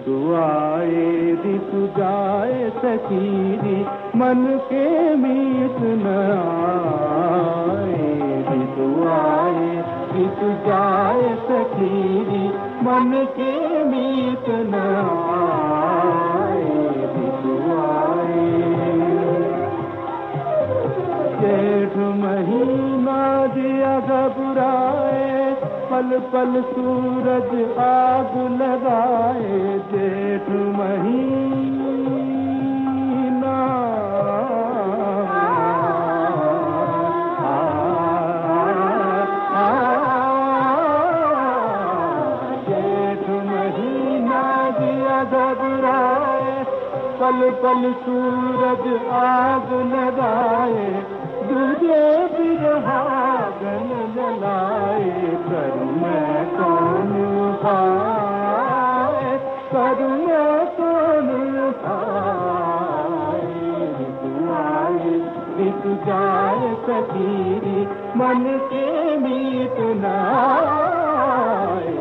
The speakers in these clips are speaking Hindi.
ऋतु आए ऋतु जाए सकीरी मन के मीत न आए। ऋतु आए ऋतु जाए सकीरी मन के मीत न आए। ऋतु आए जेठ महीना दिया घबरा पल पल सूरज आग लगाए जेठ महीना। पल पल सूरज आग जाए सकीरी मन के मीत आए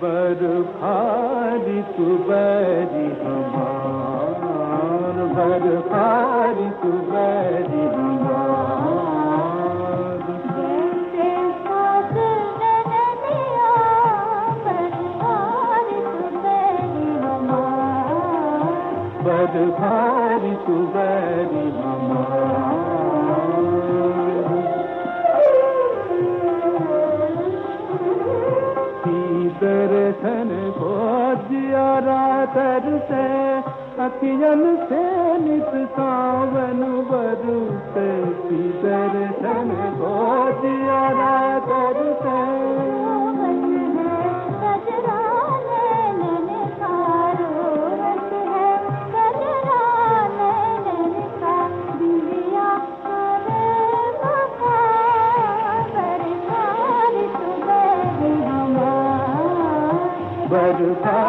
बर भारी तू बैरी हमार बर भारी भैर ममा पी दर भोजा दरस अकियल सेत सावन बरूी दर भोजा